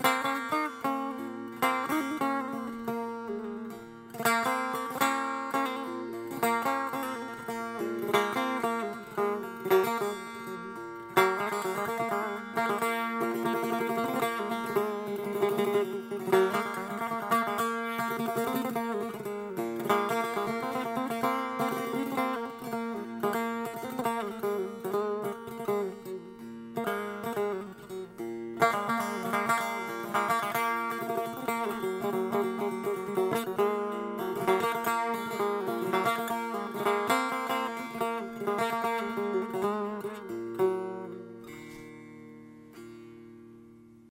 Bye.